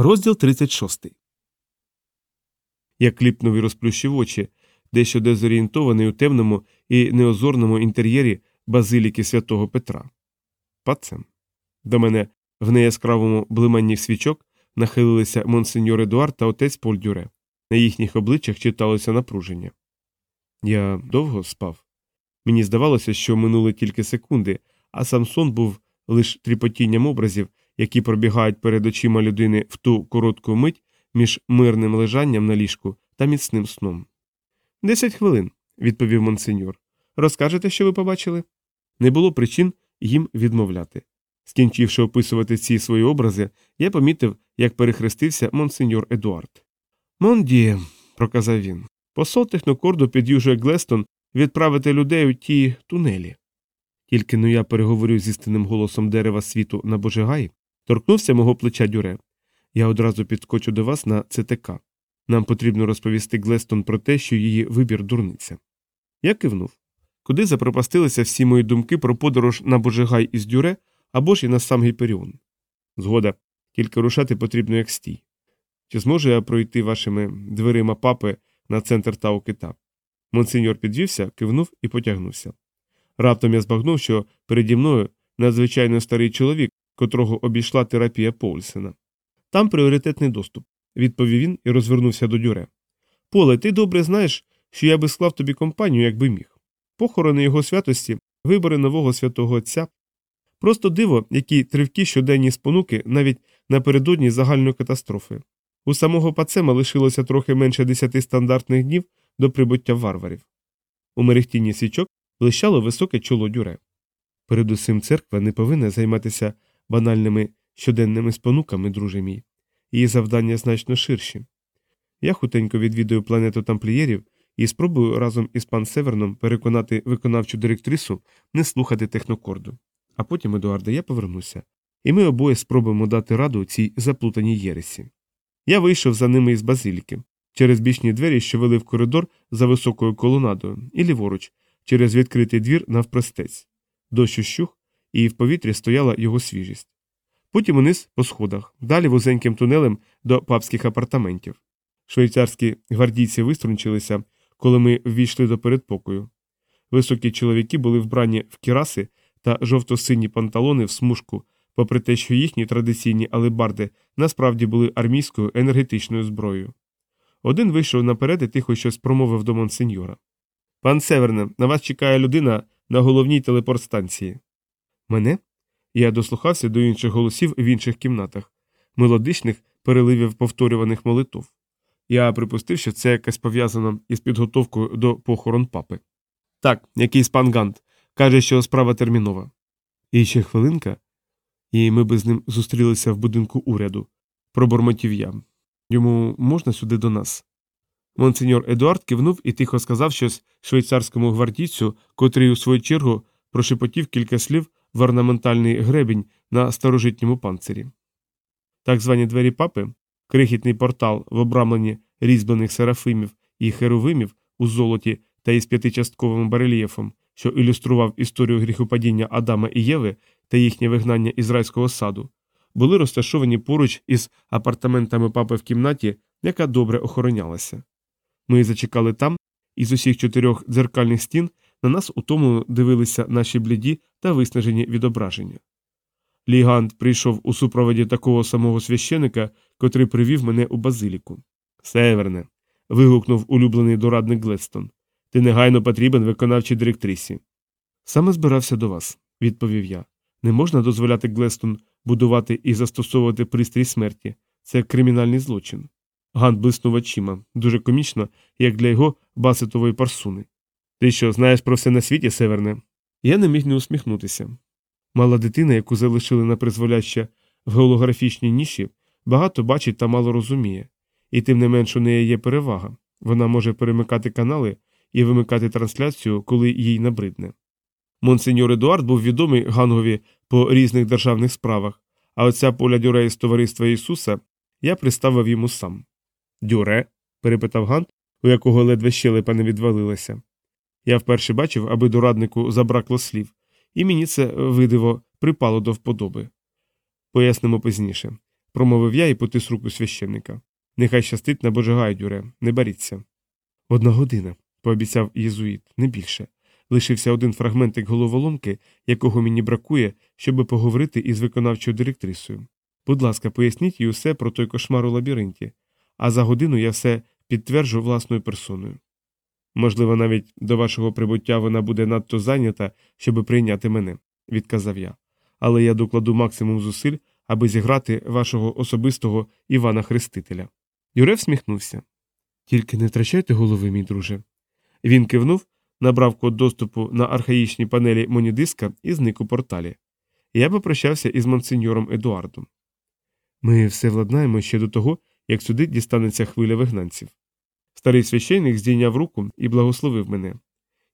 Розділ 36. Я кліпнув і розплющив очі, дещо дезорієнтований у темному і неозорному інтер'єрі базиліки святого Петра. Пацем. До мене в неяскравому блиманні свічок нахилилися монсеньор Едуард та отець Поль Дюре. На їхніх обличчях читалося напруження. Я довго спав. Мені здавалося, що минули тільки секунди, а сам сон був лише тріпотінням образів, які пробігають перед очима людини в ту коротку мить між мирним лежанням на ліжку та міцним сном. Десять хвилин, відповів монсеньор. Розкажете, що ви побачили? Не було причин їм відмовляти. Скінчивши описувати ці свої образи, я помітив, як перехрестився монсеньор Едуард. Мондіє, проказав він, посол технокорду під'южує Глестон відправити людей у ті тунелі. Тільки но я переговорю з істинним голосом дерева світу на Божигай, торкнувся мого плеча дюре. Я одразу підскочу до вас на ЦТК. Нам потрібно розповісти Глестон про те, що її вибір дурниця. Я кивнув. Куди запропастилися всі мої думки про подорож на Божигай із дюре або ж і на сам Гіперіон? Згода, тільки рушати потрібно як стій. Чи зможу я пройти вашими дверима папи на центр Тау Кита? Монсеньор підвівся, кивнув і потягнувся. Раптом я збагнув, що переді мною надзвичайно старий чоловік, котрого обійшла терапія Поульсена. Там пріоритетний доступ, відповів він і розвернувся до дюре. Поле, ти добре знаєш, що я би склав тобі компанію, якби міг. Похорони його святості, вибори нового святого Отця. Просто диво, які тривкі щоденні спонуки навіть напередодні загальної катастрофи. У самого пацема лишилося трохи менше десяти стандартних днів до прибуття варварів. У мерехтінні свічок блищало високе чоло дюре. Передусім церква не повинна займатися банальними щоденними спонуками, друже мій. Її завдання значно ширші. Я хутенько відвідую планету тамплієрів і спробую разом із пан Северном переконати виконавчу директрису не слухати технокорду. А потім, Едуарде, я повернуся, і ми обоє спробуємо дати раду цій заплутаній єресі. Я вийшов за ними із базиліки, через бічні двері, що вели в коридор за високою колонадою, і ліворуч, через відкритий двір навпростець. Дощ ущух, і в повітрі стояла його свіжість. Потім униз по сходах, далі вузеньким тунелем до папських апартаментів. Швейцарські гвардійці виструнчилися, коли ми ввійшли до передпокою. Високі чоловіки були вбрані в кіраси та жовто-сині панталони в смужку, попри те, що їхні традиційні алебарди насправді були армійською енергетичною зброєю. Один вийшов наперед і тихо щось промовив до монсеньора. Пан Северне, на вас чекає людина на головній телепортстанції. Мене? Я дослухався до інших голосів в інших кімнатах, мелодичних переливів повторюваних молитв. Я припустив, що це якось пов'язано із підготовкою до похорон папи. Так, якийсь пан Гант каже, що справа термінова. І ще хвилинка, і ми би з ним зустрілися в будинку уряду, пробормотів я. Йому можна сюди до нас? Монсеньор Едуард кивнув і тихо сказав щось швейцарському гвардійцю, котрий у свою чергу прошепотів кілька слів в орнаментальний гребінь на старожитньому панцирі. Так звані двері папи, крихітний портал в обрамленні різьблених серафимів і херовимів у золоті та із п'ятичастковим барельєфом, що ілюстрував історію гріхопадіння Адама і Єви та їхнє вигнання із райського саду, були розташовані поруч із апартаментами папи в кімнаті, яка добре охоронялася. Ми зачекали там, і з усіх чотирьох дзеркальних стін на нас утомлено дивилися наші бліді та виснажені відображення. Лігант прийшов у супроводі такого самого священика, котрий привів мене у базиліку. Северне. вигукнув улюблений дорадник Глестон. Ти негайно потрібен виконавчій директрисі. Саме збирався до вас, відповів я. Не можна дозволяти Глестон будувати і застосовувати пристрій смерті. Це кримінальний злочин. Гант блиснув очима, дуже комічно, як для його басетової парсуни. Ти що, знаєш про все на світі, Северне? Я не міг не усміхнутися. Мала дитина, яку залишили на призволяще в геолографічній ніші, багато бачить та мало розуміє, і тим не менш у неї є перевага вона може перемикати канали і вимикати трансляцію, коли їй набридне. Монсеньор Едуард був відомий Гангові по різних державних справах, а оця поля дюре з товариства Ісуса я приставив йому сам. Дюре? перепитав Гант, у якого ледве щелепа не відвалилася. Я вперше бачив, аби дораднику забракло слів, і мені це видиво припало до вподоби. Пояснимо пізніше. промовив я і потис руку священника. Нехай щастить на Божигай, дюре, не боріться. Одна година, пообіцяв єзуїт, не більше. Лишився один фрагментик головоломки, якого мені бракує, щоби поговорити із виконавчою директрисою. Будь ласка, поясніть їй усе про той кошмар у лабіринті, а за годину я все підтверджу власною персоною. Можливо, навіть до вашого прибуття вона буде надто зайнята, щоби прийняти мене, відказав я. Але я докладу максимум зусиль, аби зіграти вашого особистого Івана Хрестителя. Юре всміхнувся. Тільки не втрачайте голови, мій друже. Він кивнув, набрав код доступу на архаїчній панелі монідиска і зник у порталі. Я попрощався із монсеньором Едуардом. Ми все владнаємо ще до того, як сюди дістанеться хвиля вигнанців. Старий священник здійняв руку і благословив мене.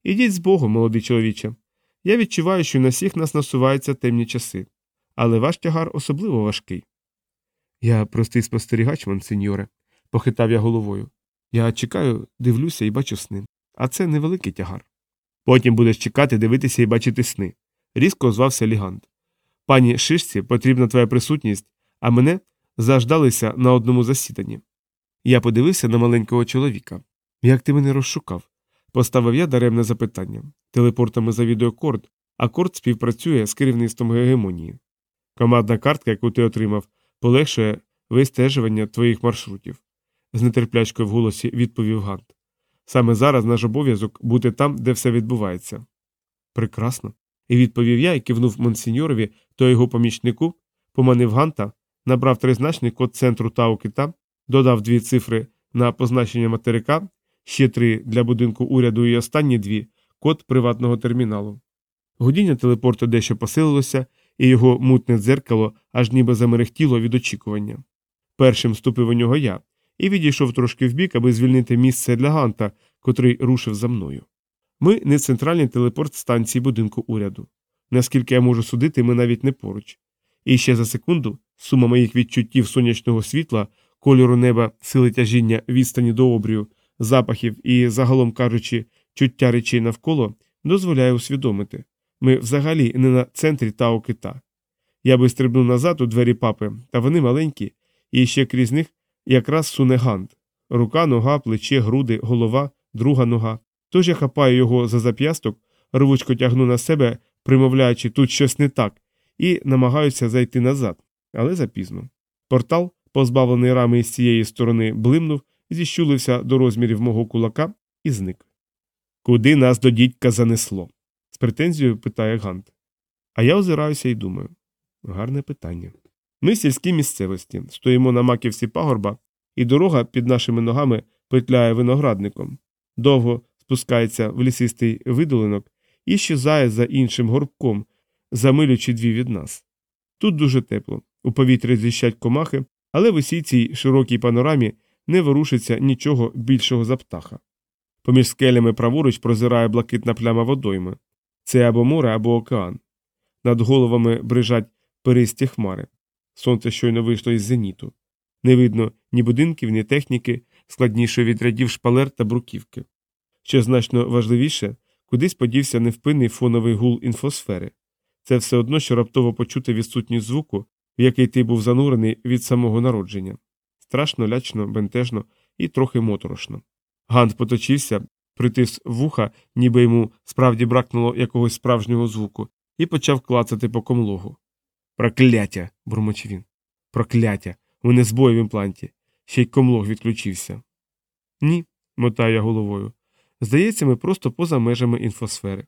Ідіть з Богом, молодий чоловіче. Я відчуваю, що на всіх нас насуваються темні часи, але ваш тягар особливо важкий. Я простий спостерігач, монсеньоре, похитав я головою. Я чекаю, дивлюся і бачу сни, а це невеликий тягар. Потім будеш чекати, дивитися і бачити сни. різко озвався Лігант. Пані Шишці потрібна твоя присутність, а мене заждалися на одному засіданні. Я подивився на маленького чоловіка. Як ти мене розшукав? Поставив я даремне запитання. Телепортами завідує корд, а корд співпрацює з керівництвом гегемонії. Командна картка, яку ти отримав, полегшує вистежування твоїх маршрутів, з нетерплячкою в голосі відповів Гант. Саме зараз наш обов'язок бути там, де все відбувається. Прекрасно. І відповів я і кивнув монсіньорові то його помічнику, поманив Ганта, набрав тризначний код центру Тау Кита, додав дві цифри на позначення материка, ще три для будинку уряду і останні дві код приватного терміналу. Гудіння телепорту дещо посилилося, і його мутне дзеркало аж ніби замерехтіло від очікування. Першим ступив у нього я і відійшов трошки вбік, аби звільнити місце для Ганта, котрий рушив за мною. Ми не центральний телепорт станції будинку уряду. Наскільки я можу судити, ми навіть не поруч. І ще за секунду сума моїх відчуттів сонячного світла, кольору неба, сили тяжіння, відстані до обрію, запахів і, загалом кажучи, чуття речей навколо дозволяє усвідомити ми взагалі не на центрі Тао Кита. Я би стрибнув назад у двері папи, та вони маленькі, і ще крізь них якраз суне гант. Рука, нога, плече, груди, голова, друга нога. Тож я хапаю його за зап'ясток, рвучко тягну на себе, примовляючи тут щось не так, і намагаюся зайти назад, але запізно. Портал, позбавлений рами з цієї сторони, блимнув, зіщулився до розмірів мого кулака і зник. Куди нас до дідька занесло? з претензією питає Гант. А я озираюся і думаю гарне питання. Ми в сільській місцевості, стоїмо на маківці пагорба, і дорога під нашими ногами петляє виноградником, довго спускається в лісистий видолинок і щезає за іншим горбком, замилюючи дві від нас. Тут дуже тепло, у повітрі зіщать комахи, але в усій цій широкій панорамі не ворушиться нічого більшого за птаха. Поміж скелями праворуч прозирає блакитна пляма водойми. Це або море, або океан. Над головами брижать перисті хмари. Сонце щойно вийшло із зеніту. Не видно ні будинків, ні техніки, складніше від рядів шпалер та бруківки. Що значно важливіше, кудись подівся невпинний фоновий гул інфосфери. Це все одно, що раптово почути відсутність звуку, в який ти був занурений від самого народження. Страшно, лячно, бентежно і трохи моторошно. Гант поточився, притис вуха, ніби йому справді бракнуло якогось справжнього звуку, і почав клацати по комлогу. Прокляття. бурмочив він. Прокляття. У збой в імпланті. Ще й комлог відключився. Ні, мотаю я головою. Здається, ми просто поза межами інфосфери.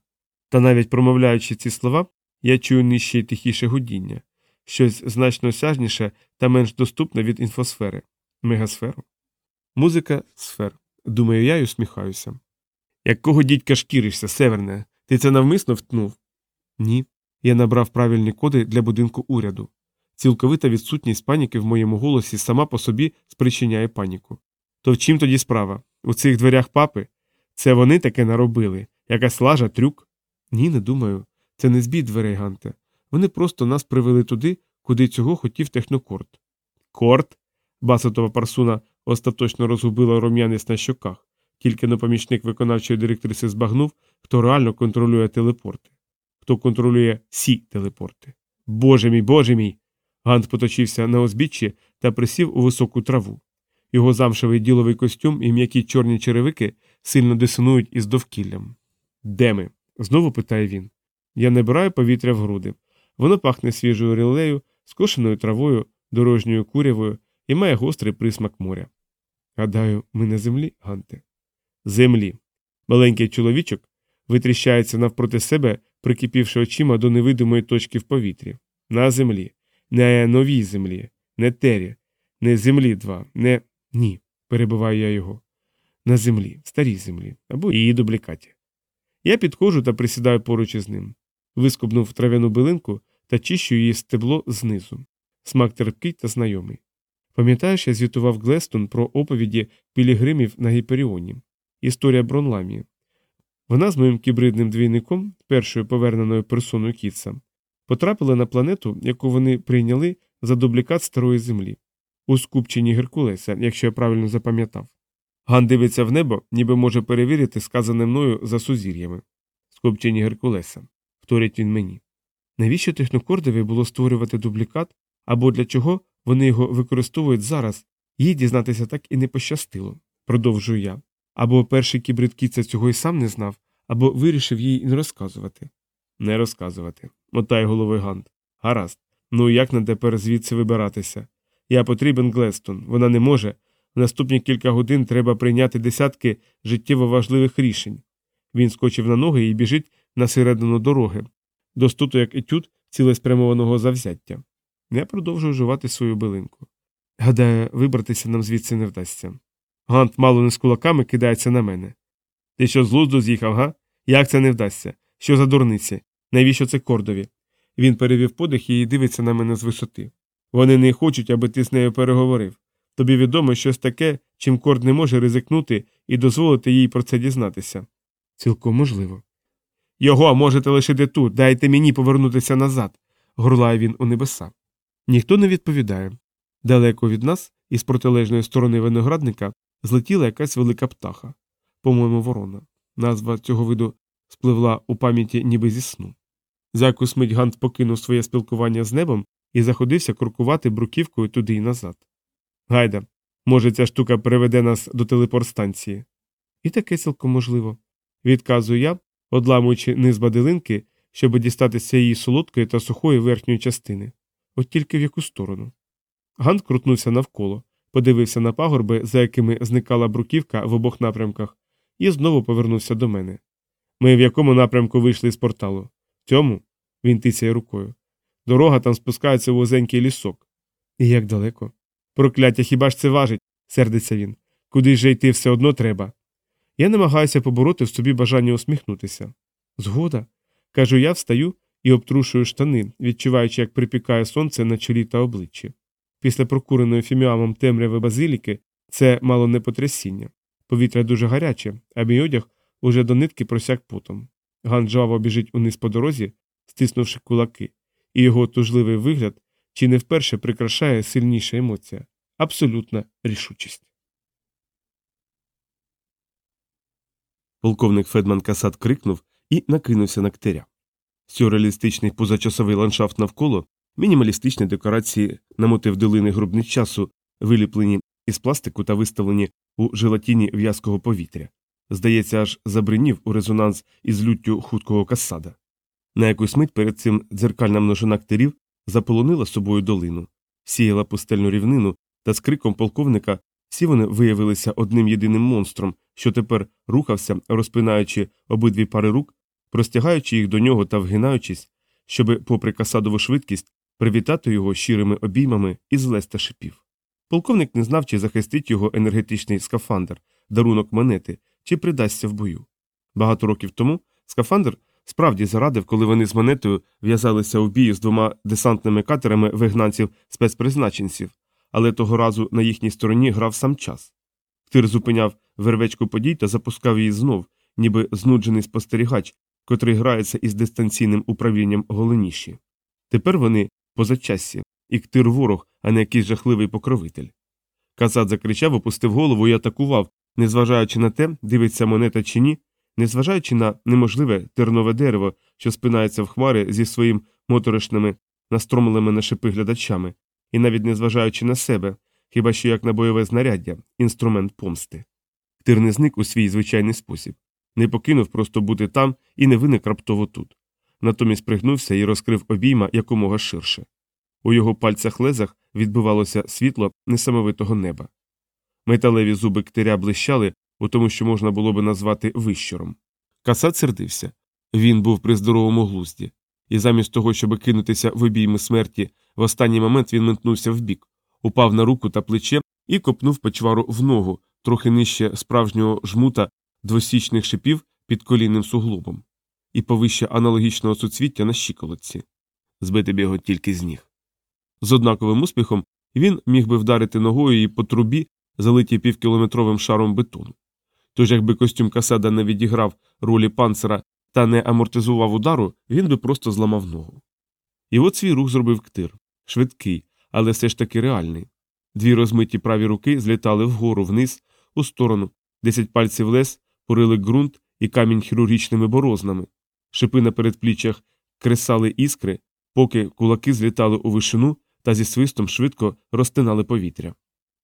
Та навіть промовляючи ці слова, я чую нижче й тихіше гудіння, щось значно осяжніше та менш доступне від інфосфери, мегасферу. Музика сфер. Думаю, я й усміхаюся. Якого дідька шкіришся, Северне? Ти це навмисно втнув? Ні. Я набрав правильні коди для будинку уряду. Цілковита відсутність паніки в моєму голосі сама по собі спричиняє паніку. То в чим тоді справа? У цих дверях папи? Це вони таке наробили, якась лажа, трюк? Ні, не думаю. Це не збій дверей, Ганте. Вони просто нас привели туди, куди цього хотів технокорт. Корт? Басотова парсуна остаточно розгубила рум'янець на щоках, тільки на помічник виконавчої директриси збагнув, хто реально контролює телепорти, хто контролює всі телепорти. Боже мій, боже мій. Гант поточився на узбіччі та присів у високу траву. Його замшевий діловий костюм і м'які чорні черевики сильно дисонують із довкіллям. Де ми? знову питає він. Я набираю повітря в груди. Воно пахне свіжою рілею, скошеною травою, дорожньою курявою і має гострий присмак моря. Гадаю, ми на землі, Ганте. Землі. Маленький чоловічок витріщається навпроти себе, прикипівши очима до невидимої точки в повітрі. На землі. Не новій землі, не тері, не землі два, не. Ні. перебиваю я його. На землі, старій землі, або її дублікаті. Я підходжу та присідаю поруч із ним. Вискобнув трав'яну билинку та чищу її стебло знизу. Смак терпкий та знайомий. Пам'ятаєш, я звітував Глестон про оповіді пілігримів на Гіперіоні. Історія Бронламії. Вона з моїм кібридним двійником, першою поверненою персоною Кітса, потрапила на планету, яку вони прийняли за дублікат старої землі, у скупченні Геркулеса, якщо я правильно запам'ятав. Ган дивиться в небо, ніби може перевірити сказане мною за сузір'ями. Скупченні Геркулеса. Вторить він мені. Навіщо технокордові було створювати дублікат, або для чого вони його використовують зараз, їй дізнатися так і не пощастило, продовжую я. Або перший кібрид Кіца цього й сам не знав, або вирішив їй не розказувати. Не розказувати. мотає головою Гант. Гаразд. Ну як нам тепер звідси вибиратися? Я потрібен Глестон. Вона не може. В наступні кілька годин треба прийняти десятки життєво важливих рішень. Він скочив на ноги і біжить на середину дороги, достуто як етюд цілеспрямованого завзяття. Я продовжую жувати свою билинку. Гадаю, вибратися нам звідси не вдасться. Гант мало не з кулаками кидається на мене. Ти що з глузду з'їхав, га? Як це не вдасться? Що за дурниці? Навіщо це кордові? Він перевів подих і дивиться на мене з висоти. Вони не хочуть, аби ти з нею переговорив. Тобі відомо щось таке, чим корд не може ризикнути і дозволити їй про це дізнатися. Цілком можливо. Його можете лишити тут, дайте мені повернутися назад, горлає він у небеса. Ніхто не відповідає. Далеко від нас, із протилежної сторони виноградника, злетіла якась велика птаха, по-моєму, ворона. Назва цього виду спливла у пам'яті ніби зі сну. За якусь мить Гант покинув своє спілкування з небом і заходився крокувати бруківкою туди й назад. Гайда, може, ця штука приведе нас до телепортстанції. І таке цілком можливо. Відказую я, одламуючи низ бадилинки, щоб дістатися її солодкої та сухої верхньої частини. От тільки в яку сторону. Гант крутнувся навколо, подивився на пагорби, за якими зникала бруківка в обох напрямках, і знову повернувся до мене. Ми в якому напрямку вийшли з порталу? В цьому? Він тицяє рукою. Дорога там спускається в вузенький лісок. І як далеко? Прокляття, хіба ж це важить? сердиться він. Куди ж йти все одно треба. Я намагаюся побороти в собі бажання усміхнутися. Згода. Кажу, я встаю і обтрушую штани, відчуваючи, як припікає сонце на чолі та обличчі. Після прокуреної фіміамом темряви базиліки це мало не потрясіння. Повітря дуже гаряче, а мій одяг уже до нитки просяк потом. Ган жваво біжить униз по дорозі, стиснувши кулаки, і його тужливий вигляд чи не вперше прикрашає сильніша емоція абсолютна рішучість. Полковник Федман Касат крикнув і накинувся на ктеря. Сюрреалістичний позачасовий ландшафт навколо, мінімалістичні декорації на мотив долини грубниць часу, виліплені із пластику та виставлені у желатіні в'язкого повітря. Здається, аж забринів у резонанс із люттю хуткого касада. На якусь мить перед цим дзеркальна множина ктерів заполонила собою долину, сіяла пустельну рівнину, та з криком полковника всі вони виявилися одним єдиним монстром, що тепер рухався, розпинаючи обидві пари рук, простягаючи їх до нього та вгинаючись, щоби, попри касадову швидкість, привітати його щирими обіймами і злеста шипів. Полковник не знав, чи захистить його енергетичний скафандр, дарунок монети, чи придасться в бою. Багато років тому скафандр справді зарадив, коли вони з монетою в'язалися у бій з двома десантними катерами вигнанців спецпризначенців, але того разу на їхній стороні грав сам час. Ктир зупиняв вервечку подій та запускав її знов, ніби знуджений спостерігач, котрий грається із дистанційним управлінням голеніші. Тепер вони позачассі, і ктир ворог, а не якийсь жахливий покровитель. Казат закричав, опустив голову і атакував, незважаючи на те, дивиться монета чи ні, незважаючи на неможливе тернове дерево, що спинається в хмари зі своїм моторошними настромленими шипи глядачами, і навіть незважаючи на себе, хіба що як на бойове знаряддя, інструмент помсти. Ктир не зник у свій звичайний спосіб, не покинув просто бути там і не виник раптово тут. Натомість пригнувся і розкрив обійма якомога ширше. У його пальцях лезах відбивалося світло несамовитого неба. Металеві зуби ктиря блищали у тому, що можна було би назвати вищором. Касат сердився. Він був при здоровому глузді, і замість того, щоб кинутися в обійми смерті, в останній момент він метнувся вбік, упав на руку та плече і копнув печвару в ногу, трохи нижче справжнього жмута двосічних шипів під колінним суглобом, і повище аналогічного суцвіття на щиколотці. Збити б його тільки з ніг. З однаковим успіхом він міг би вдарити ногою і по трубі, залитій півкілометровим шаром бетону. Тож, якби костюм Касада не відіграв ролі панцера та не амортизував удару, він би просто зламав ногу. І от свій рух зробив ктир швидкий, але все ж таки реальний. Дві розмиті праві руки злітали вгору вниз, у сторону, десять пальців лес, порили ґрунт і камінь хірургічними борознами. Шипи на передпліччях кресали іскри, поки кулаки злітали у вишину та зі свистом швидко розтинали повітря.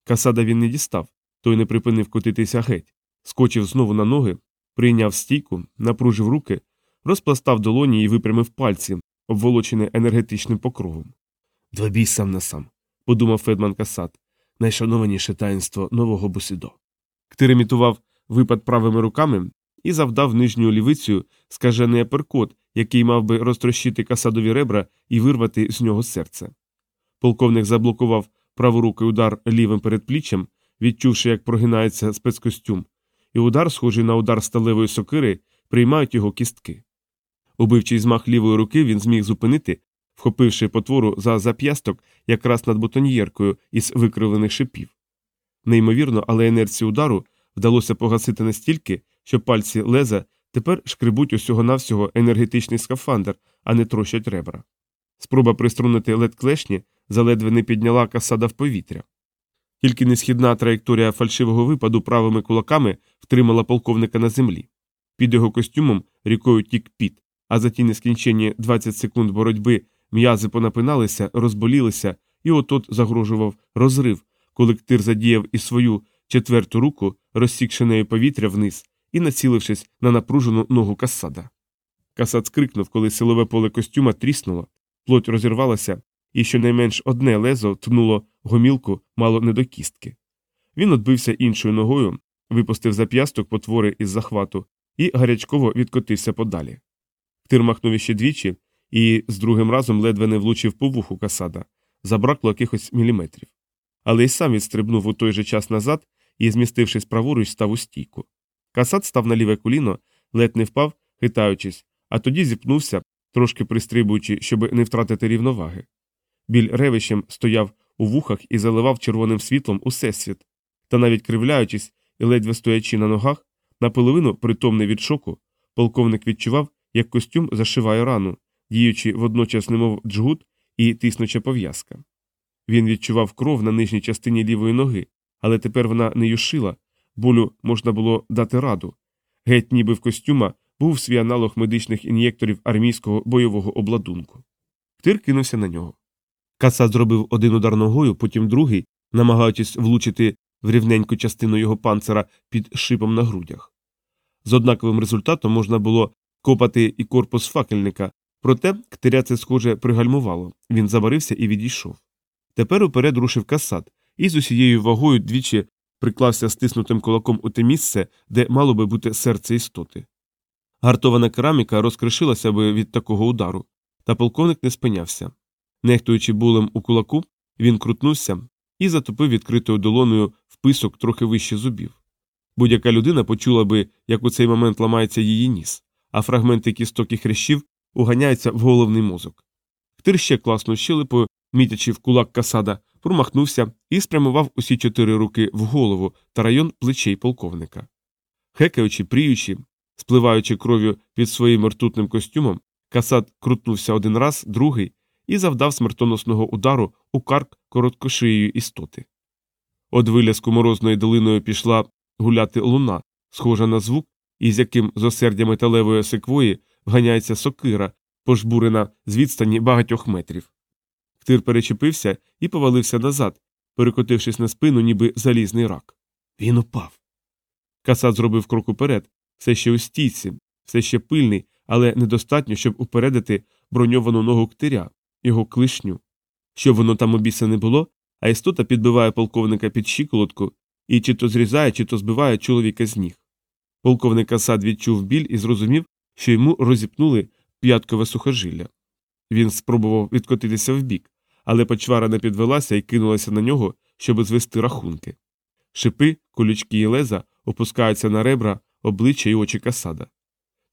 Касада він не дістав, той не припинив котитися геть, скочив знову на ноги, прийняв стійку, напружив руки, розпластав долоні і випрямив пальці, обволочені енергетичним покровом. Двобій сам на сам, подумав Федман Касат, найшанованіше таїнство нового Бусидо. Ктир імітував випад правими руками і завдав нижньою лівицею скажений аперкот, який мав би розтрощити касадові ребра і вирвати з нього серце. Полковник заблокував праворукий удар лівим передпліччям, відчувши, як прогинається спецкостюм, і удар, схожий на удар сталевої сокири, приймають його кістки. Убивчий змах лівої руки він зміг зупинити, вхопивши потвору за зап'ясток якраз над бутоньєркою із викривлених шипів. Неймовірно, але інерцію удару вдалося погасити настільки, що пальці леза тепер шкребуть усього навсього енергетичний скафандр, а не трощать ребра. Спроба приструнити лед клешні заледве не підняла касада в повітря. Тільки несхідна траєкторія фальшивого випаду правими кулаками втримала полковника на землі. Під його костюмом рікою тік піт, а за ті нескінченні 20 секунд боротьби м'язи понапиналися, розболілися, і отот загрожував розрив, коли ктир задіяв і свою четверту руку, розсікши нею повітря вниз і націлившись на напружену ногу касада. Касад скрикнув, коли силове поле костюма тріснуло, плоть розірвалася, і щонайменш одне лезо тнуло гомілку мало не до кістки. Він отбився іншою ногою, випустив зап'ясток потвори із захвату і гарячково відкотився подалі. Ктир махнув іще двічі і з другим разом ледве не влучив по вуху касада, забракло якихось міліметрів. Але й сам відстрибнув у той же час назад і, змістившись праворуч, став у стійку. Касад став на ліве коліно, ледь не впав, хитаючись, а тоді зіпнувся, трошки пристрибуючи, щоб не втратити рівноваги. Біль ревищем стояв у вухах і заливав червоним світлом усесвіт, та навіть кривляючись і ледве стоячи на ногах, наполовину притомний від шоку, полковник відчував, як костюм зашиває рану, діючи водночас немов джгут і тиснуча пов'язка. Він відчував кров на нижній частині лівої ноги, але тепер вона не юшила, болю можна було дати раду. Геть, ніби в костюма, був свій аналог медичних ін'єкторів армійського бойового обладунку. Ктир кинувся на нього. Касат зробив один удар ногою, потім другий, намагаючись влучити в рівненьку частину його панцера під шипом на грудях. З однаковим результатом можна було копати і корпус факельника, проте ктиря це, схоже, пригальмувало, він заварився і відійшов. Тепер уперед рушив касат і з усією вагою двічі приклався стиснутим кулаком у те місце, де мало би бути серце істоти. Гартована кераміка розкришилася би від такого удару, та полковник не спинявся. Нехтуючи булем у кулаку, він крутнувся і затопив відкритою долоною в писок трохи вище зубів. Будь-яка людина почула би, як у цей момент ламається її ніс, а фрагменти кісток і хрящів уганяються в головний мозок. Ктир ще класнув щелепою, мітячи в кулак касада, промахнувся і спрямував усі чотири руки в голову та район плечей полковника. Хекаючи, пріючи, спливаючи кров'ю під своїм ртутним костюмом, касад крутнувся один раз, другий і завдав смертоносного удару у карк короткошиєю істоти. Од виляску морозною долиною пішла гуляти луна, схожа на звук, із яким з осердя металевої секвої вганяється сокира, пожбурена з відстані багатьох метрів. Ктир перечепився і повалився назад, перекотившись на спину, ніби залізний рак. Він упав. Касат зробив крок уперед, все ще у стійці, все ще пильний, але недостатньо, щоб упередити броньовану ногу ктиря, його клишню. Щоб воно там обіса не було, а істота підбиває полковника під щиколотку і чи то зрізає, чи то збиває чоловіка з ніг. Полковник Асад відчув біль і зрозумів, що йому розіпнули п'яткове сухожилля. Він спробував відкотитися вбік, але почвара не підвелася і кинулася на нього, щоб звести рахунки. Шипи, колючки і леза опускаються на ребра, обличчя і очі касада.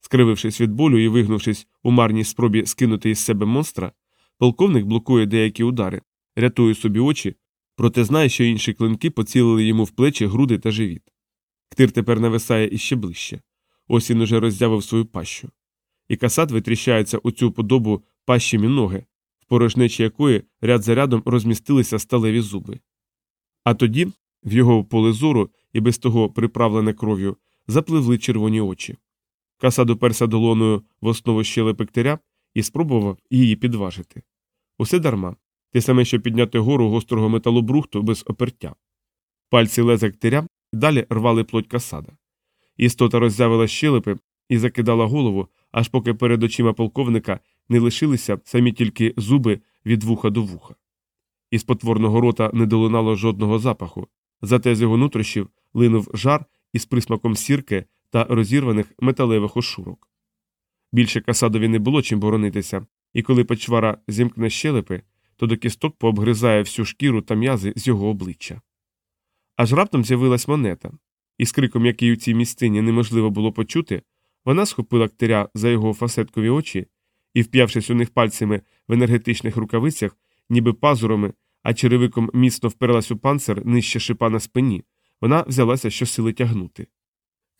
Скривившись від болю і вигнувшись у марній спробі скинути із себе монстра, полковник блокує деякі удари, рятує собі очі, проте знає, що інші клинки поцілили йому в плечі, груди та живіт. Ктир тепер нависає іще ближче. Ось він уже роззявив свою пащу. І касат витріщається у цю подобу пащі ноги, в порожнечі якої ряд за рядом розмістилися сталеві зуби. А тоді в його поле зору і без того приправлене кров'ю запливли червоні очі. Касад уперся долоною в основу щелепи ктиря і спробував її підважити. Усе дарма, те саме, що підняти гору гострого металобрухту без опертя. Пальці леза ктиря далі рвали плоть касада. Істота роззявила щелепи і закидала голову, аж поки перед очима полковника не лишилися самі тільки зуби від вуха до вуха. Із потворного рота не долинало жодного запаху, зате з його нутрощів линув жар із присмаком сірки та розірваних металевих ошурок. Більше касадові не було чим боронитися, і коли почвара зімкне щелепи, то до кісток пообгризає всю шкіру та м'язи з його обличчя. Аж раптом з'явилась монета, і з криком, який у цій місцині неможливо було почути, вона схопила ктиря за його фасеткові очі і, вп'явшись у них пальцями в енергетичних рукавицях, ніби пазурами, а черевиком міцно вперлась у панцир нижче шипа на спині, вона взялася щосили тягнути.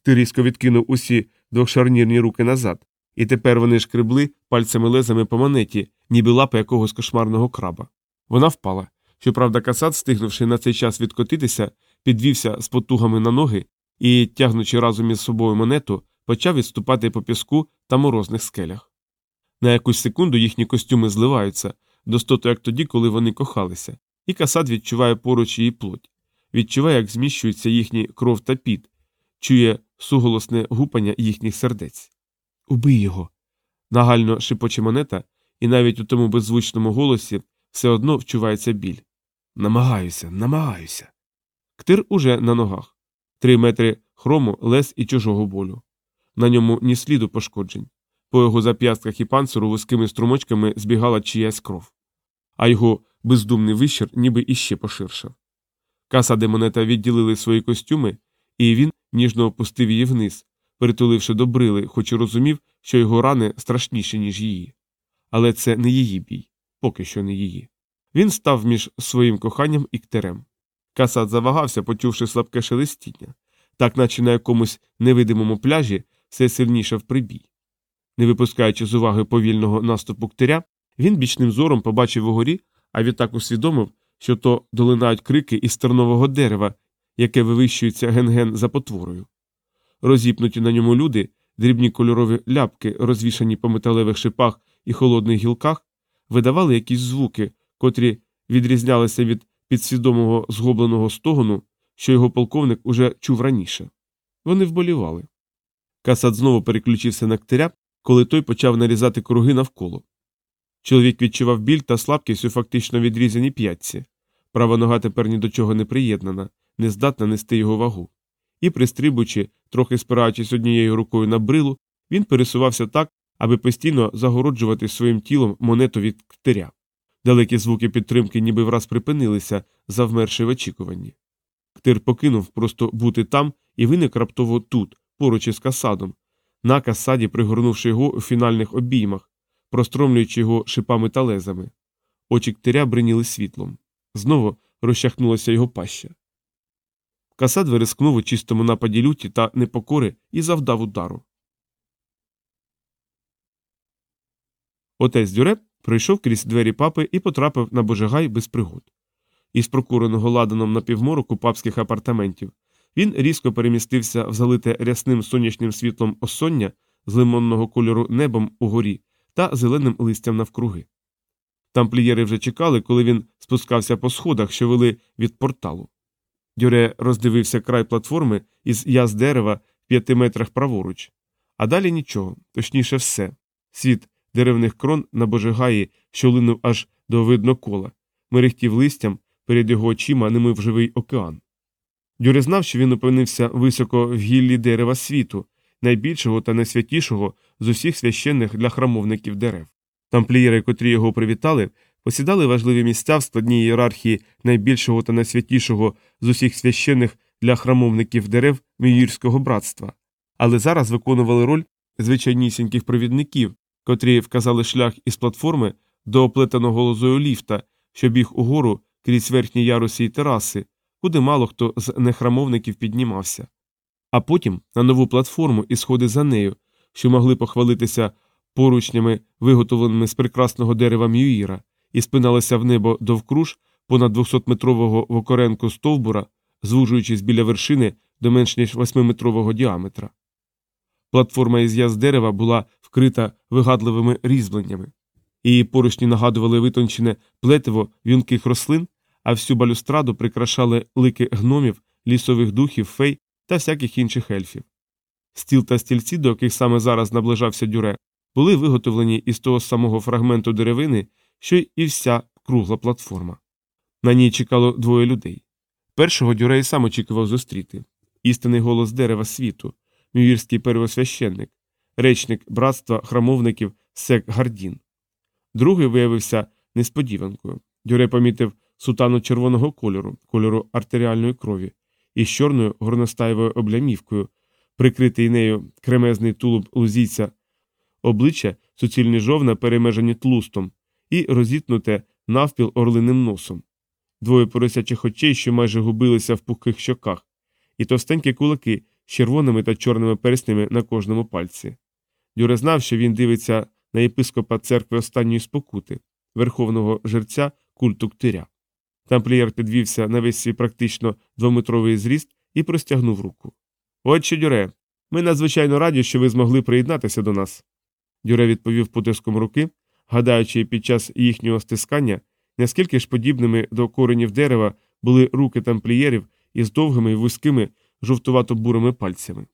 Ктир різко відкинув усі двохшарнірні руки назад, і тепер вони шкребли пальцями лезами по монеті, ніби лапи якогось кошмарного краба. Вона впала. Щоправда, касат, стигнувши на цей час відкотитися, підвівся з потугами на ноги і, тягнучи разом із собою монету, почав відступати по піску та морозних скелях. На якусь секунду їхні костюми зливаються, достото як тоді, коли вони кохалися, і касат відчуває поруч її плоть, відчуває, як зміщується їхні кров та піт, чує суголосне гупання їхніх сердець. Убий його. Нагально шипоче монета, і навіть у тому беззвучному голосі все одно вчувається біль. Намагаюся, намагаюся. Ктир уже на ногах. Три метри хрому, лес і чужого болю. На ньому ні сліду пошкоджень. По його зап'ястках і панциру вузькими струмочками збігала чиясь кров, а його бездумний вищір ніби іще поширшав. Каса де монета відділили свої костюми, і він ніжно опустив її вниз, притуливши до брили, хоч і розумів, що його рани страшніші, ніж її. Але це не її бій, поки що не її. Він став між своїм коханням і ктерем. Касат завагався, почувши слабке шелестіння, так наче на якомусь невидимому пляжі все сильніше в прибій. Не випускаючи з уваги повільного наступу ктиря, він бічним зором побачив угорі, а відтак усвідомив, що то долинають крики із тернового дерева, яке вивищується ген-ген за потворою. Розіпнуті на ньому люди, дрібні кольорові ляпки, розвішані по металевих шипах і холодних гілках, видавали якісь звуки, котрі відрізнялися від підсвідомого згобленого стогону, що його полковник уже чув раніше. Вони вболівали. Касат знову переключився на ктиря, коли той почав нарізати круги навколо. Чоловік відчував біль та слабкість у фактично відрізаній п'ятці. Права нога тепер ні до чого не приєднана, не здатна нести його вагу. І, пристрибуючи, трохи спираючись однією рукою на брилу, він пересувався так, аби постійно загороджувати своїм тілом монету від ктиря. Далекі звуки підтримки ніби враз припинилися, завмерши в очікуванні. Ктир покинув просто бути там і виник раптово тут, поруч із касадом, на касаді, пригорнувши його у фінальних обіймах, простромлюючи його шипами та лезами. Очі ктиря бриніли світлом. Знову розчахнулася його паща. Касад вирискнув у чистому нападі люті та непокори і завдав удару. Отець Дюре пройшов крізь двері папи і потрапив на божигай без пригод. Із прокуреного ладаном на півмороку папських апартаментів він різко перемістився в залите рясним сонячним світлом осоння з лимонного кольору небом угорі та зеленим листям навкруги. Тамплієри вже чекали, коли він спускався по сходах, що вели від порталу. Дюре роздивився край платформи із яз дерева в п'яти метрах праворуч, а далі нічого, точніше, все. Світ деревних крон на божигаї, що линув аж до видно кола, мерехтів листям перед його очима, немив живий океан. Дюре знав, що він опинився високо в гіллі дерева світу, найбільшого та найсвятішого з усіх священних для храмовників дерев. Тамплієри, котрі його привітали, посідали важливі місця в складній ієрархії найбільшого та найсвятішого з усіх священних для храмовників дерев Міїрського братства, але зараз виконували роль звичайнісіньких провідників, котрі вказали шлях із платформи до оплетеного лозою ліфта, що біг угору крізь верхні яруси й тераси, куди мало хто з нехрамовників піднімався. А потім на нову платформу і сходи за нею, що могли похвалитися поручнями, виготовленими з прекрасного дерева Мюїра, і спиналися в небо довкруж понад 200-метрового вокоренку стовбура, звужуючись біля вершини до менш ніж 8-метрового діаметра. Платформа із яз дерева була вкрита вигадливими різьбленнями. Її поручні нагадували витончене плетиво в'юнких рослин, а всю балюстраду прикрашали лики гномів, лісових духів, фей та всяких інших ельфів. Стіл та стільці, до яких саме зараз наближався дюре, були виготовлені із того самого фрагменту деревини, що і вся кругла платформа. На ній чекало двоє людей. Першого дюре й сам очікував зустріти істинний голос дерева світу, мюїрський первосвященник, речник братства храмовників Сек Гардін. Другий виявився несподіванкою. Дюре помітив сутану червоного кольору, кольору артеріальної крові, із чорною горностаєвою облямівкою, прикритий нею кремезний тулуб лузійця, обличчя суцільні жовна, перемежені тлустом, і розітнуте навпіл орлиним носом, двоє поросячих очей, що майже губилися в пухких щоках, і товстенькі кулаки червоними та чорними перснями на кожному пальці. Дюре знав, що він дивиться на єпископа церкви останньої спокути, верховного жерця культу ктиря. Тамплієр підвівся на весь свій практично двометровий зріст і простягнув руку. Отче Дюре, ми надзвичайно раді, що ви змогли приєднатися до нас. Дюре відповів потиском руки, гадаючи під час їхнього стискання, наскільки ж подібними до коренів дерева були руки тамплієрів із довгими й вузькими жовтувато-бурими пальцями.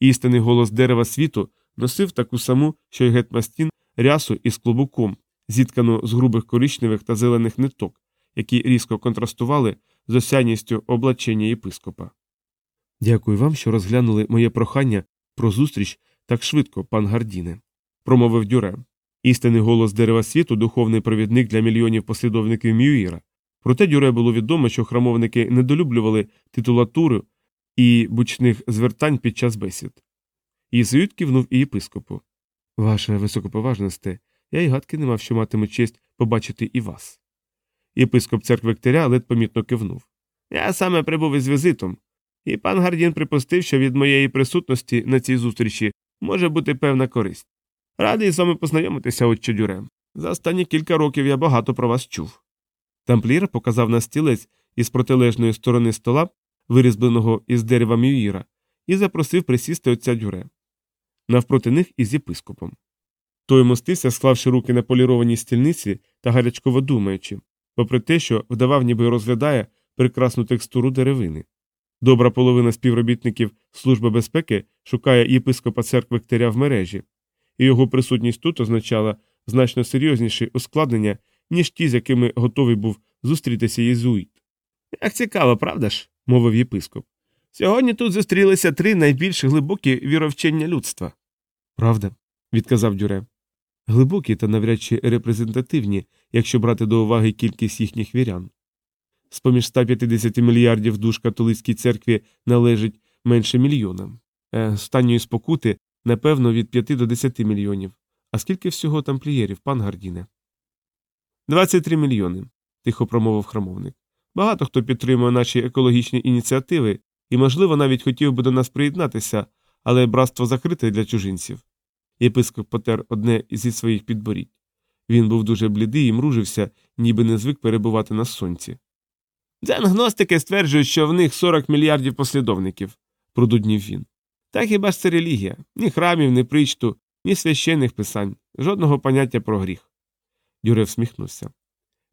Істинний голос дерева світу носив таку саму, що й гетмастін, рясу із клубуком, зіткану з грубих коричневих та зелених ниток, які різко контрастували з осяністю облачення єпископа. Дякую вам, що розглянули моє прохання про зустріч так швидко, пан Гардіне, промовив Дюре. Істинний голос дерева світу духовний провідник для мільйонів послідовників Мюїра. Проте Дюре було відомо, що храмовники недолюблювали титулатуру і бучних звертань під час бесід. Єзуїт кивнув і єпископу. Ваше високоповажносте, я й гадки не мав, що матиму честь побачити і вас. Єпископ церкви Ктиря ледь помітно кивнув. Я саме прибув із візитом, і пан Гардін припустив, що від моєї присутності на цій зустрічі може бути певна користь. Радий з вами познайомитися, отче Дюре. За останні кілька років я багато про вас чув. Тамплір показав на стілець із протилежної сторони стола, вирізбленого із дерева Мюїра, і запросив присісти отця Дюре. Навпроти них із єпископом. Той мостився, склавши руки на полірованій стільниці та гарячково думаючи, попри те, що вдавав, ніби розглядає прекрасну текстуру деревини. Добра половина співробітників Служби безпеки шукає єпископа церкви Ктеря в мережі, і його присутність тут означала значно серйозніші ускладнення, ніж ті, з якими готовий був зустрітися єзуїт. Як цікаво, правда ж? Мовив єпископ. Сьогодні тут зустрілися три найбільш глибокі віровчення людства. Правда, відказав Дюре. Глибокі та навряд чи репрезентативні, якщо брати до уваги кількість їхніх вірян. З поміж 150 мільярдів душ католицькій церкві належить менше мільйона. Е, останньої спокути, напевно, від 5 до 10 мільйонів. А скільки всього тамплієрів, пан Гардіне? 23 мільйони, тихо промовив храмовник. Багато хто підтримує наші екологічні ініціативи і, можливо, навіть хотів би до нас приєднатися, але братство закрите для чужинців. Єпископ потер одне зі своїх підборідь. Він був дуже блідий і мружився, ніби не звик перебувати на сонці. Дзенгностики стверджують, що в них 40 мільярдів послідовників, продуднів він. Та хіба ж це релігія? Ні храмів, ні причту, ні священних писань, жодного поняття про гріх. Дюре всміхнувся.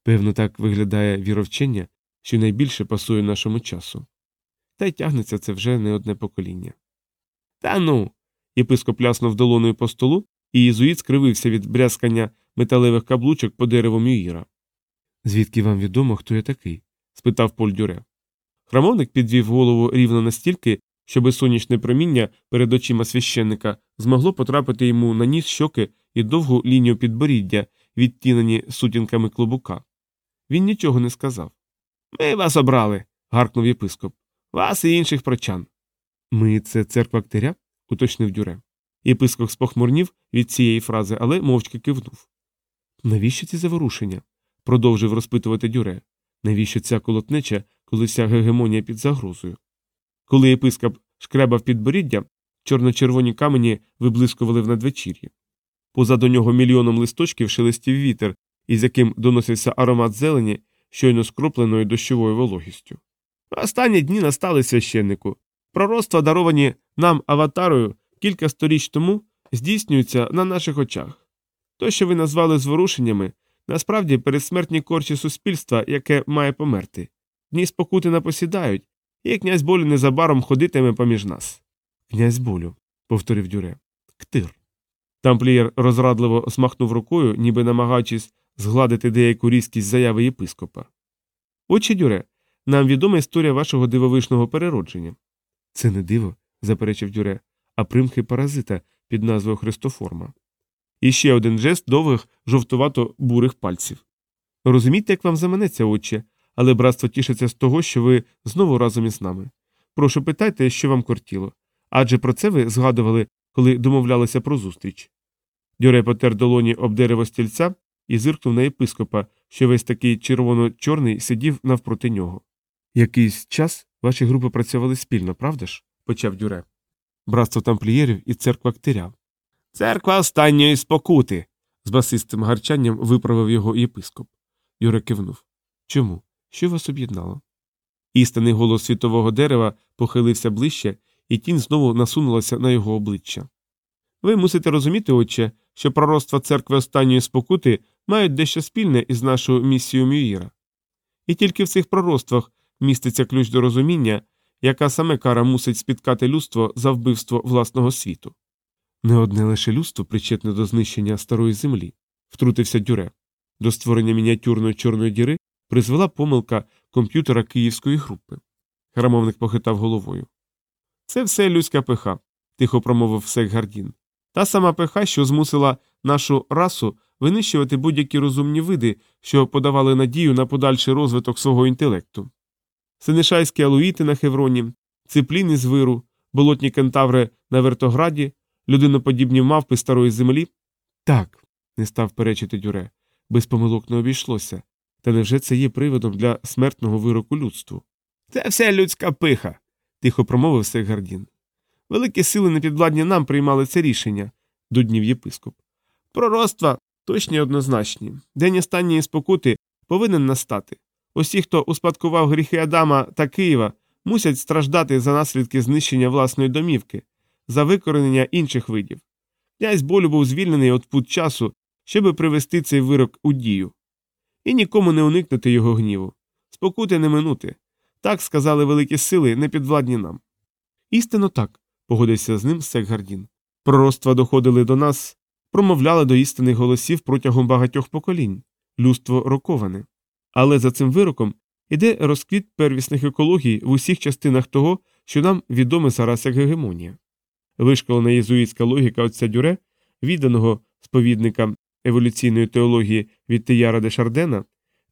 Певно, так виглядає віровчення, що найбільше пасує нашому часу. Та й тягнеться це вже не одне покоління. Та ну. Єпископ ляснув долоною по столу, і єзуїт скривився від брязкання металевих каблучок по дереву Мюїра. Звідки вам відомо, хто я такий? спитав Поль Дюре. Храмовник підвів голову рівно настільки, щоби сонячне проміння перед очима священника змогло потрапити йому на ніс щоки і довгу лінію підборіддя, відтінені сутінками клубука. Він нічого не сказав. Ми вас обрали. гаркнув єпископ. Вас і інших прочан. Ми це церква ктиря? уточнив дюре. Єпископ спохмурнів від цієї фрази, але мовчки кивнув. Навіщо ці заворушення? продовжив розпитувати дюре. Навіщо ця колотнеча, коли вся гегемонія під загрозою? Коли єпископ шкребав підборіддя, чорно-червоні камені виблискували в надвечір'ї. Позаду нього мільйоном листочків шелестів вітер, із яким доносився аромат зелені, щойно скропленою дощовою вологістю. Останні дні настали священнику. Пророцтва, даровані нам аватарою кілька сторіч тому, здійснюються на наших очах. То, що ви назвали зворушеннями, насправді передсмертні корчі суспільства, яке має померти. Дні спокути напосідають, і князь болю незабаром ходитиме поміж нас. Князь болю, повторив дюре. Ктир. Тамплієр розрадливо змахнув рукою, ніби намагаючись згладити деяку різкість заяви єпископа. Отче дюре, нам відома історія вашого дивовишного переродження. Це не диво, заперечив дюре, а примхи паразита під назвою Христоформа. І ще один жест довгих жовтувато бурих пальців. Розумієте, як вам заманеться, отче, але братство тішиться з того, що ви знову разом із нами. Прошу питайте, що вам кортіло. Адже про це ви згадували, коли домовлялися про зустріч. Дюре потер долоні об дерево стільця і зиркнув на єпископа, що весь такий червоно-чорний сидів навпроти нього. Якийсь час ваші групи працювали спільно, правда ж? почав дюре. Братство тамплієрів і церква ктиря. Церква останньої спокути. з басистим гарчанням виправив його єпископ. Юре кивнув. Чому? Що вас об'єднало? Істинний голос світового дерева похилився ближче, і тінь знову насунулася на його обличчя. Ви мусите розуміти, отче, що пророцтва церкви останньої спокути мають дещо спільне із нашою місією Мюїра. І тільки в цих пророцтвах міститься ключ до розуміння, яка саме кара мусить спіткати людство за вбивство власного світу. Не одне лише людство причетне до знищення старої землі, втрутився дюре. До створення мініатюрної чорної діри призвела помилка комп'ютера київської групи. Храмовник похитав головою. Це все людська пиха, тихо промовив Секгардін. Та сама пиха, що змусила нашу расу винищувати будь-які розумні види, що подавали надію на подальший розвиток свого інтелекту. Синишайські алуїти на Хевроні, ципліни з виру, болотні кентаври на вертограді, людиноподібні мавпи старої землі. Так, не став перечити дюре, без помилок не обійшлося. Та невже це є приводом для смертного вироку людству? Це все людська пиха, тихо промовив Сегардін. Великі сили непідвладні нам приймали це рішення, дуднів єпископ. Пророцтва точні й однозначні. День останньої спокути повинен настати. Усі, хто успадкував гріхи Адама та Києва, мусять страждати за наслідки знищення власної домівки, за викоренення інших видів. Князь болю був звільнений від пут часу, щоби привести цей вирок у дію. І нікому не уникнути його гніву. Спокути не минути. Так сказали великі сили, непідвладні нам. Істинно так, погодився з ним Секгардін. Пророцтва доходили до нас, промовляли до істинних голосів протягом багатьох поколінь, людство роковане. Але за цим вироком іде розквіт первісних екологій в усіх частинах того, що нам відоме зараз як гегемонія. Вишколена єзуїтська логіка отця Дюре, відданого сповідника еволюційної теології від Теяра де Шардена,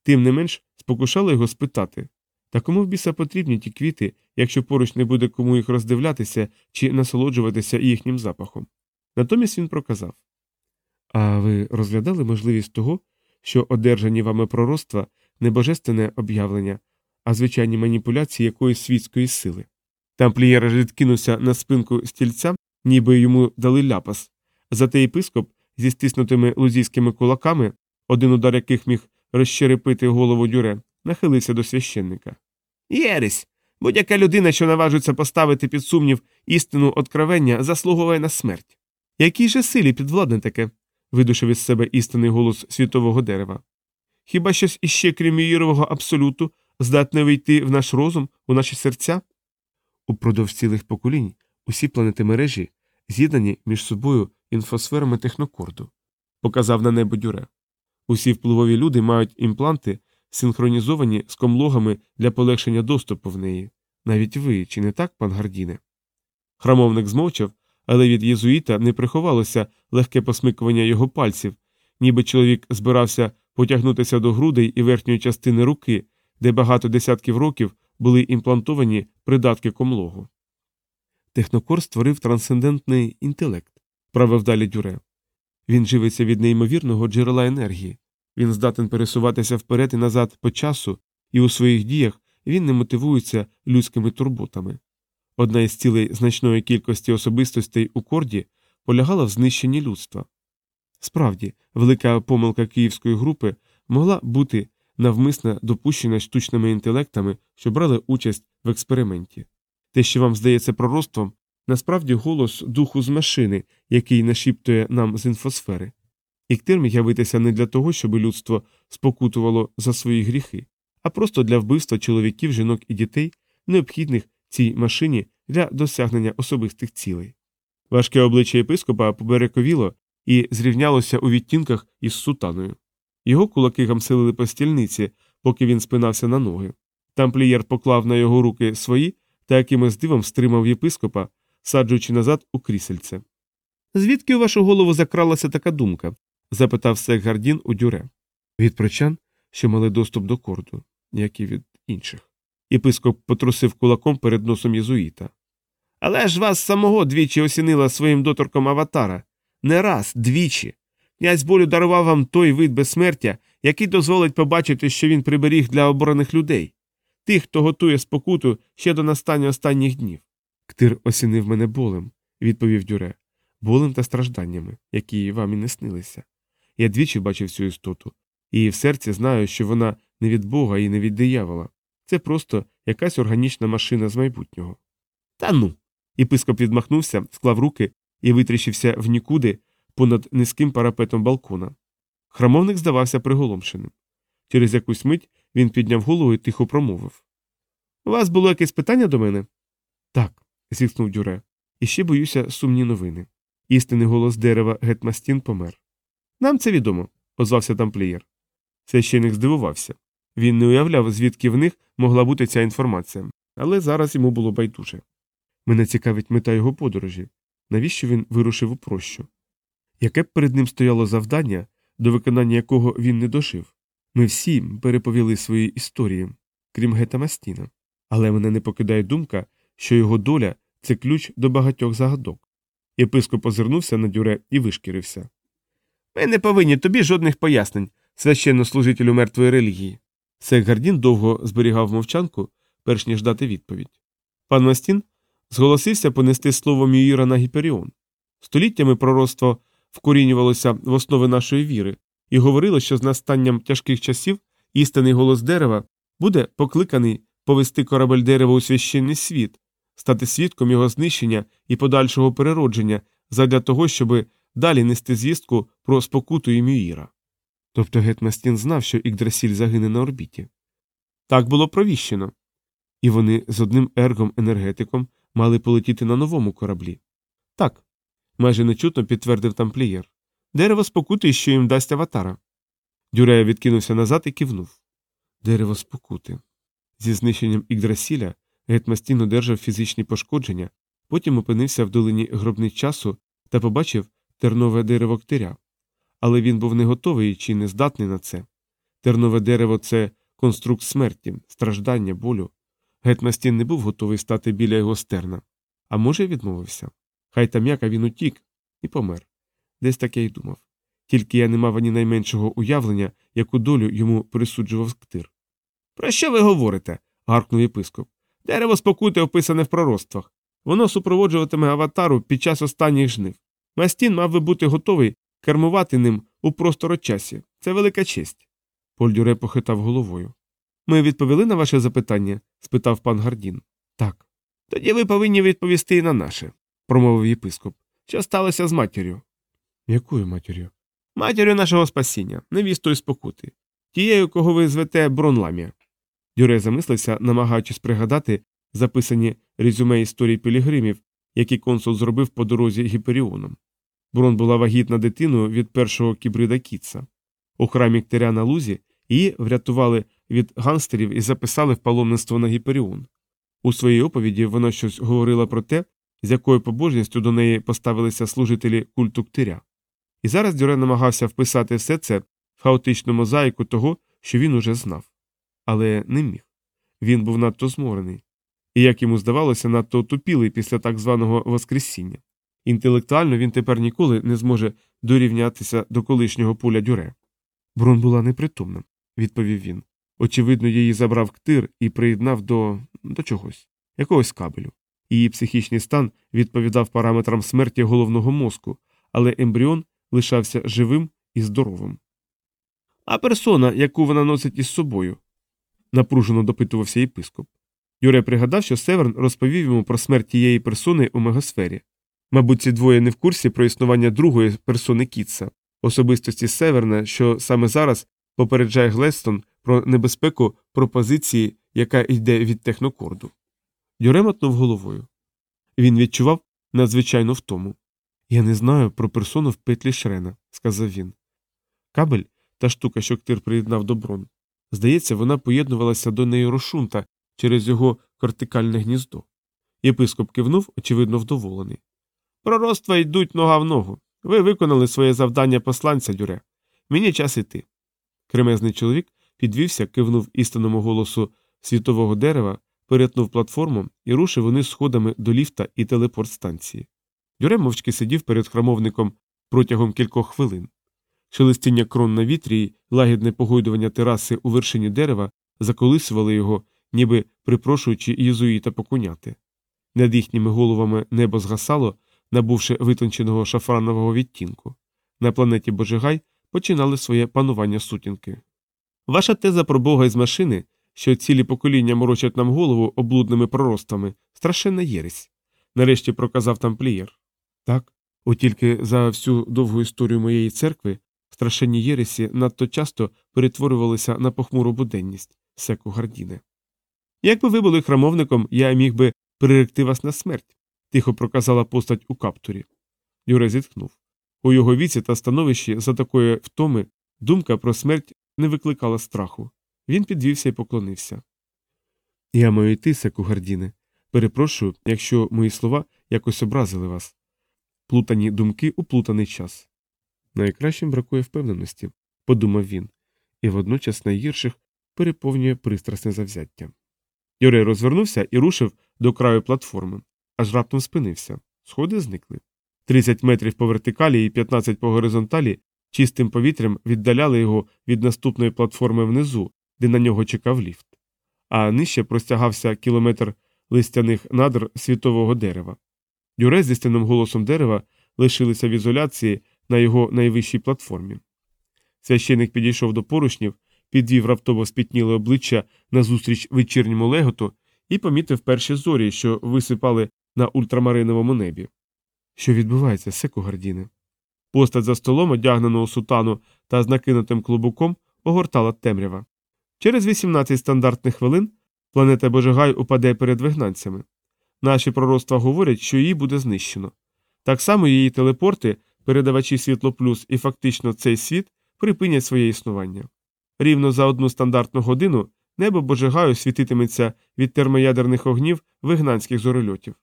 тим не менш спокушала його спитати та кому в біса потрібні ті квіти, якщо поруч не буде кому їх роздивлятися чи насолоджуватися їхнім запахом. Натомість він проказав А ви розглядали можливість того, що одержані вами пророцтва не божественне об'явлення, а звичайні маніпуляції якоїсь світської сили. Тамплієр відкинувся на спинку стільця, ніби йому дали ляпас, зате єпископ зі стиснутими лузійськими кулаками, один удар яких міг розчерепити голову дюре, нахилився до священника. Єресь! Будь-яка людина, що наважується поставити під сумнів істину откровення, заслуговує на смерть. Якій же силі підвладне таке? видушив із себе істинний голос світового дерева. Хіба щось іще, крім Міїрового абсолюту, здатне вийти в наш розум, у наші серця? Упродовж цілих поколінь усі планети мережі з'єднані між собою інфосферами технокорду, показав на небо дюре. Усі впливові люди мають імпланти, синхронізовані з комлогами для полегшення доступу в неї. Навіть ви, чи не так, пан Гардіне? Храмовник змовчав, але від єзуїта не приховалося легке посмикування його пальців, ніби чоловік збирався потягнутися до грудей і верхньої частини руки, де багато десятків років були імплантовані придатки комлогу. Технокор створив трансцендентний інтелект, правив далі дюре. Він живиться від неймовірного джерела енергії, він здатен пересуватися вперед і назад по часу, і у своїх діях він не мотивується людськими турботами. Одна із цілей значної кількості особистостей у корді полягала в знищенні людства. Справді, велика помилка київської групи могла бути навмисно допущена штучними інтелектами, що брали участь в експерименті. Те, що вам здається пророцтвом, насправді голос духу з машини, який нашіптує нам з інфосфери. Іктир явитися не для того, щоб людство спокутувало за свої гріхи, а просто для вбивства чоловіків, жінок і дітей, необхідних цій машині для досягнення особистих цілей. Важке обличчя єпископа поберековіло і зрівнялося у відтінках із сутаною. Його кулаки гамсилили по стільниці, поки він спинався на ноги. Тамплієр поклав на його руки свої та якимось дивом стримав єпископа, саджуючи назад у крісельце. Звідки у вашу голову закралася така думка? Запитав Сек Гардін у дюре. Від прочан, що мали доступ до корду, як і від інших. Єпископ потрусив кулаком перед носом єзуїта. Але ж вас самого двічі осінила своїм доторком аватара. Не раз, двічі. Князь болю дарував вам той вид безсмертя, який дозволить побачити, що він приберіг для оборених людей, тих, хто готує спокуту ще до настання останніх днів. Ктир осінив мене болем, відповів дюре, болем та стражданнями, які вам і не снилися. Я двічі бачив цю істоту, і в серці знаю, що вона не від Бога і не від диявола. Це просто якась органічна машина з майбутнього. Та ну. Єпископ відмахнувся, склав руки і витріщився в нікуди понад низьким парапетом балкона. Храмовник здавався приголомшеним. Через якусь мить він підняв голову і тихо промовив У вас було якесь питання до мене? Так, зіткнув дюре. І ще боюся сумні новини. Істинний голос дерева Гетмастін помер. Нам це відомо, озвався тамплієр. Священик здивувався. Він не уявляв, звідки в них могла бути ця інформація, але зараз йому було байдуже. Мене цікавить мета його подорожі, навіщо він вирушив у прощу? Яке б перед ним стояло завдання, до виконання якого він не дожив? Ми всі переповіли свої історії, крім Гета Мастіна. Але мене не покидає думка, що його доля це ключ до багатьох загадок. Єпископ озирнувся на дюре і вишкірився. Ми не повинні тобі жодних пояснень, священнослужителю мертвої релігії. Секгардін довго зберігав мовчанку, перш ніж дати відповідь. Пан Мастін зголосився понести слово Мюїра на Гіперіон. Століттями пророцтво вкорінювалося в основи нашої віри і говорило, що з настанням тяжких часів істинний голос дерева буде покликаний повести корабель дерева у священний світ, стати свідком його знищення і подальшого переродження задля того, щоби далі нести звістку про спокуту і Мюїра. Тобто Гетмастін знав, що Ікдрасіль загине на орбіті. Так було провіщено. І вони з одним ергом енергетиком мали полетіти на новому кораблі. Так, майже нечутно підтвердив тамплієр. Дерево спокути, що їм дасть аватара. Дюрея відкинувся назад і кивнув. Дерево спокути. Зі знищенням Ікдрасіля Гетмастін одержав фізичні пошкодження, потім опинився в долині гробниць часу та побачив тернове дерево ктиря. Але він був не готовий чи не здатний на це. Тернове дерево це конструкт смерті, страждання, болю. Гетмастін не був готовий стати біля його стерна. А може, відмовився. Хай там яка він утік і помер. Десь так я й думав. Тільки я не мав ані найменшого уявлення, яку долю йому присуджував ктир. Про що ви говорите? гаркнув єпископ. Дерево спокути описане в пророцтвах. Воно супроводжуватиме аватару під час останніх жнив. Мастін мав би бути готовий кермувати ним у просторочасі. Це велика честь. Польдюре похитав головою. Ми відповіли на ваше запитання? спитав пан Гардін. Так. Тоді ви повинні відповісти і на наше, промовив єпископ. Що сталося з матір'ю? Якою матір'ю? матір'ю нашого спасіння, невістою спокути, тією, кого ви звете Бронламія. Дюре замислився, намагаючись пригадати записані резюме історії пілігримів, які консул зробив по дорозі Гіперіоном. Брон була вагітна дитиною від першого кібрида Кітса. У храмі Ктеря на лузі її врятували від гангстерів і записали в паломництво на Гіперіон. У своїй оповіді вона щось говорила про те, з якою побожністю до неї поставилися служителі культу Ктиря. І зараз Дюре намагався вписати все це в хаотичну мозаїку того, що він уже знав. Але не міг. Він був надто зморений. І, як йому здавалося, надто отупілий після так званого Воскресіння. Інтелектуально він тепер ніколи не зможе дорівнятися до колишнього поля дюре. Брон була непритомна, відповів він. Очевидно, її забрав ктир і приєднав до до чогось, якогось кабелю. Її психічний стан відповідав параметрам смерті головного мозку, але ембріон лишався живим і здоровим. А персона, яку вона носить із собою? напружено допитувався єпископ. Юре пригадав, що Северн розповів йому про смерть тієї персони у мегасфері. Мабуть, ці двоє не в курсі про існування другої персони Кітса, особистості Северна, що саме зараз попереджає Глестон про небезпеку пропозиції, яка йде від технокорду. Юре мотнув головою. Він відчував надзвичайну втому. Я не знаю про персону в петлі Шрена, сказав він. Кабель та штука, що ктир приєднав до брон. Здається, вона поєднувалася до нейрошунта через його кортикальне гніздо. Єпископ кивнув, очевидно, вдоволений. Пророцтва йдуть нога в ногу. Ви виконали своє завдання посланця, Дюре. Мені час іти. Кремезний чоловік підвівся, кивнув істинному голосу світового дерева, перетнув платформу і рушив униз сходами до ліфта і телепорт станції. Дюре мовчки сидів перед храмовником протягом кількох хвилин. Шелестіння крон на вітрі й лагідне погойдування тераси у вершині дерева заколисували його, ніби припрошуючи єзуїта покуняти. Над їхніми головами небо згасало, набувши витонченого шафранового відтінку. На планеті Божигай починали своє панування сутінки. Ваша теза про Бога із машини, що цілі покоління морочать нам голову облудними пророцтвами, страшенна єресь. Нарешті проказав тамплієр. Так, от тільки за всю довгу історію моєї церкви страшенні єресі надто часто перетворювалися на похмуру буденність, секу Гардіне. Якби ви були храмовником, я міг би приректи вас на смерть, тихо проказала постать у каптурі. Юре зітхнув. У його віці та становищі за такої втоми думка про смерть не викликала страху. Він підвівся і поклонився. Я маю йти, секу. Перепрошую, якщо мої слова якось образили вас. Плутані думки у плутаний час. Найкращим бракує впевненості, подумав він, і водночас найгірших переповнює пристрасне завзяття. Юрей розвернувся і рушив до краю платформи, аж раптом спинився. Сходи зникли. 30 метрів по вертикалі і 15 по горизонталі чистим повітрям віддаляли його від наступної платформи внизу, де на нього чекав ліфт, а нижче простягався кілометр листяних надр світового дерева. Юре з істинним голосом дерева лишилися в ізоляції на його найвищій платформі. Священик підійшов до поручнів, підвів раптово спітніле обличчя назустріч вечірньому леготу і помітив перші зорі, що висипали на ультрамариновому небі. Що відбувається, секу Гардіне? Постать за столом, одягненого сутану та з накинутим клубуком, огортала темрява. Через 18 стандартних хвилин планета Божигай упаде перед вигнанцями. Наші пророцтва говорять, що її буде знищено. Так само її телепорти, передавачі світло плюс і фактично цей світ припинять своє існування. Рівно за одну стандартну годину небо Божигаю світитиметься від термоядерних огнів вигнанських зорольотів.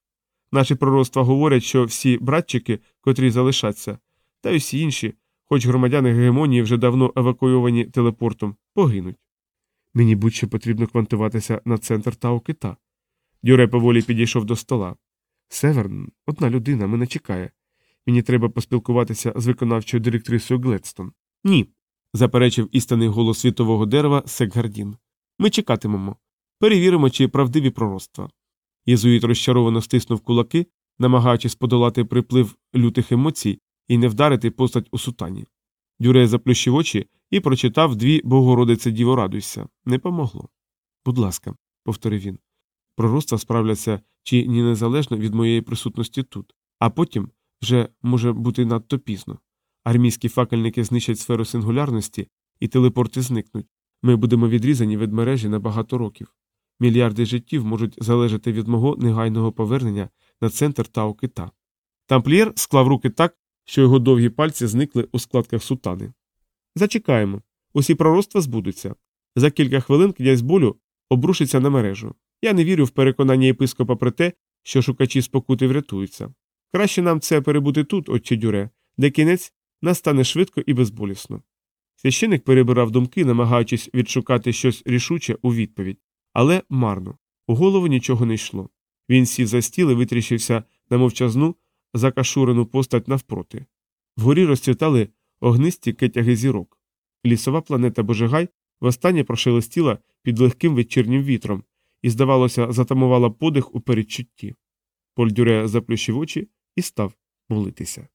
Наші пророцтва говорять, що всі братчики, котрі залишаться, та й усі інші, хоч громадяни гегемонії вже давно евакуйовані телепортом, погинуть. Мені будь-що потрібно квантуватися на центр Тау Кита. Дюре поволі підійшов до стола. Северн, одна людина, мене чекає. Мені треба поспілкуватися з виконавчою директрисою Гледстон. Ні, заперечив істинний голос світового дерева Секгардін. Ми чекатимемо. Перевіримо, чи правдиві пророцтва. Єзуїт розчаровано стиснув кулаки, намагаючись подолати приплив лютих емоцій і не вдарити постать у сутані. Дюре заплющив очі і прочитав дві Богородице Діво радуйся. Не помогло. Будь ласка, повторив він. Пророцтва справляться чи ні незалежно від моєї присутності тут, а потім вже може бути надто пізно. Армійські факельники знищать сферу сингулярності, і телепорти зникнуть. Ми будемо відрізані від мережі на багато років. Мільярди життів можуть залежати від мого негайного повернення на центр Тао Кита. Тамплієр склав руки так, що його довгі пальці зникли у складках сутани. Зачекаємо. Усі пророцтва збудуться. За кілька хвилин князь болю обрушиться на мережу. Я не вірю в переконання єпископа про те, що шукачі спокути врятуються. Краще нам це перебути тут, отче дюре, де кінець настане швидко і безболісно. Священик перебирав думки, намагаючись відшукати щось рішуче у відповідь, але марно. У голову нічого не йшло. Він сів за стіл і витріщився на мовчазну, закашурену постать навпроти. Вгорі розцвітали огнисті кетяги зірок. Лісова планета Божигай востаннє прошелестіла під легким вечірнім вітром і, здавалося, затамувала подих у передчутті. Поль Дюре заплющив очі і став молитися.